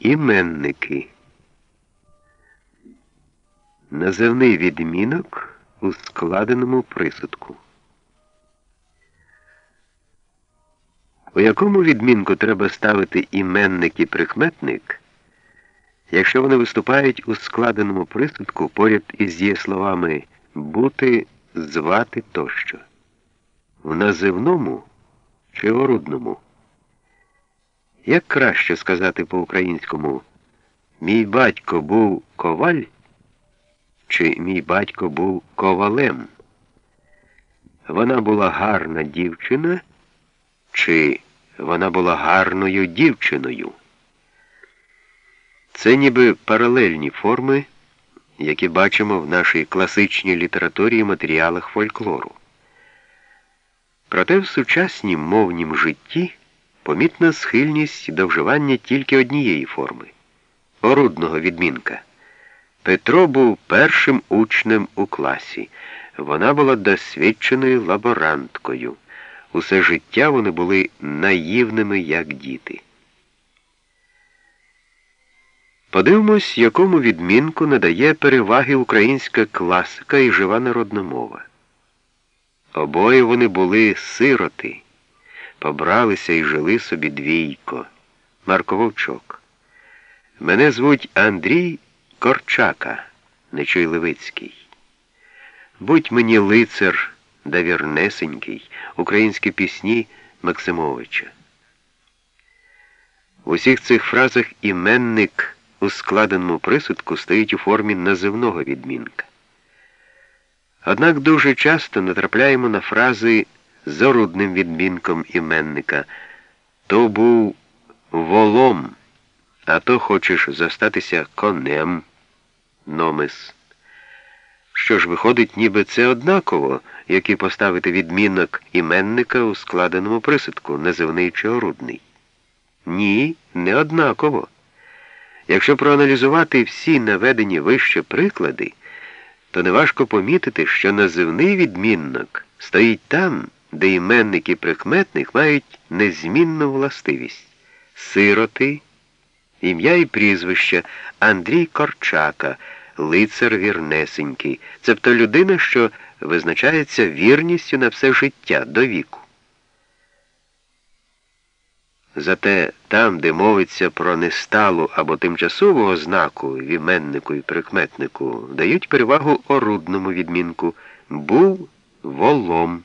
Іменники. Називний відмінок у складеному присудку. У якому відмінку треба ставити іменник і прикметник, якщо вони виступають у складеному присудку поряд із дієсловами бути, звати тощо? В називному чи орудному? Як краще сказати по-українському, мій батько був коваль, чи мій батько був ковалем? Вона була гарна дівчина, чи вона була гарною дівчиною? Це ніби паралельні форми, які бачимо в нашій класичній літературі і матеріалах фольклору. Проте в сучаснім мовнім житті помітна схильність до вживання тільки однієї форми орудного відмінка. Петро був першим учнем у класі. Вона була досвідченою лаборанткою. Усе життя вони були наївними, як діти. Подивимось, якому відмінку надає переваги українська класика і жива народна мова. Обоє вони були сироти побралися і жили собі двійко. Марко Вовчок. Мене звуть Андрій Корчака, Нечуй Левицький. Будь мені лицар да вірнесенький, українські пісні Максимовича. В усіх цих фразах іменник у складеному присудку стоїть у формі називного відмінка. Однак дуже часто натрапляємо на фрази з орудним відмінком іменника. То був волом, а то хочеш зостатися конем, номис. Що ж, виходить, ніби це однаково, як і поставити відмінок іменника у складеному присудку, називний чи орудний. Ні, не однаково. Якщо проаналізувати всі наведені вище приклади, то неважко помітити, що називний відмінок стоїть там де іменник і прикметник мають незмінну властивість сироти, ім'я і прізвище Андрій Корчака, лицар вірнесенький, цебто людина, що визначається вірністю на все життя до віку. Зате там, де мовиться про несталу або тимчасового знаку в іменнику і прикметнику, дають перевагу орудному відмінку був волом.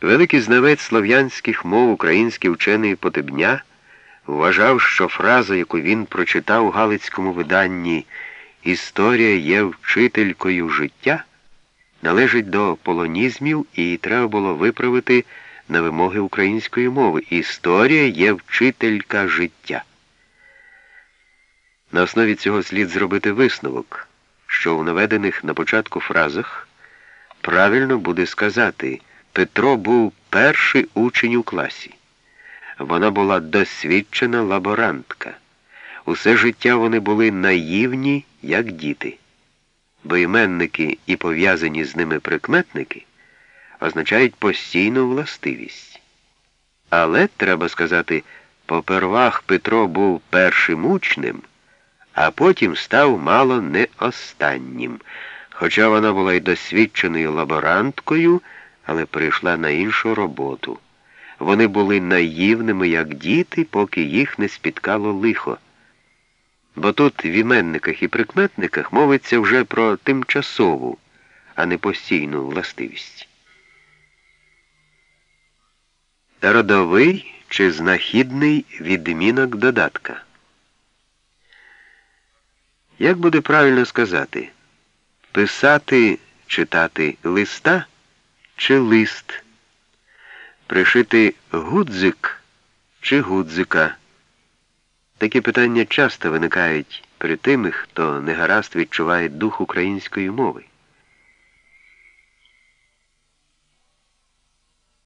Великий знавець слов'янських мов український вчений Потебня вважав, що фраза, яку він прочитав у Галицькому виданні Історія є вчителькою життя, належить до полонізмів і треба було виправити на вимоги української мови. Історія є вчителька життя. На основі цього слід зробити висновок, що в наведених на початку фразах правильно буде сказати. Петро був перший учень у класі. Вона була досвідчена лаборантка. Усе життя вони були наївні, як діти. Бо іменники і пов'язані з ними прикметники означають постійну властивість. Але, треба сказати, попервах Петро був першим учнем, а потім став мало не останнім. Хоча вона була й досвідченою лаборанткою але перейшла на іншу роботу. Вони були наївними, як діти, поки їх не спіткало лихо. Бо тут в іменниках і прикметниках мовиться вже про тимчасову, а не постійну властивість. Родовий чи знахідний відмінок додатка. Як буде правильно сказати? Писати, читати листа? Чи лист, пришити гудзик чи гудзика. Такі питання часто виникають при тими, хто негаразд відчуває дух української мови.